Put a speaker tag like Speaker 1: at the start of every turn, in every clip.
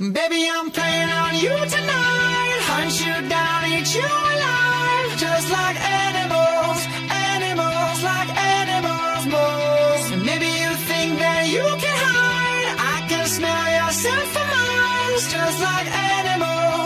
Speaker 1: Baby, I'm playing on you tonight. Hunt you down, eat you alive. Just like animals, animals, like animals. And maybe you think that you can hide. I can smell your scent miles. Just like animals,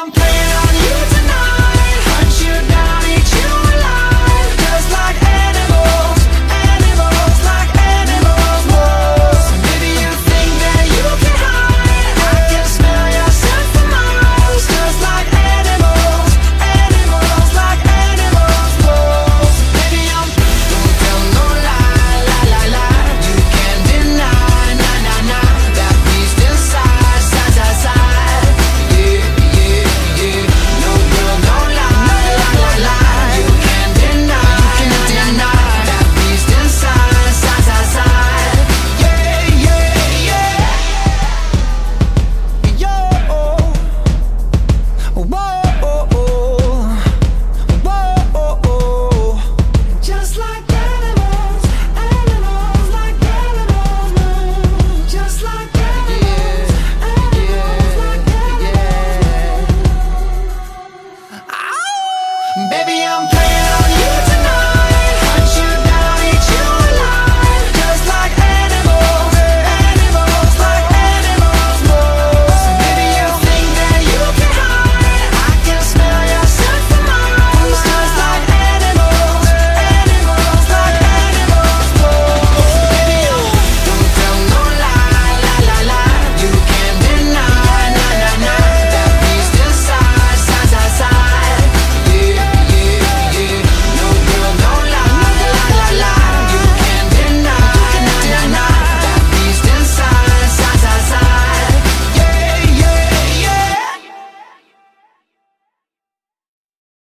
Speaker 1: I'm playing on you.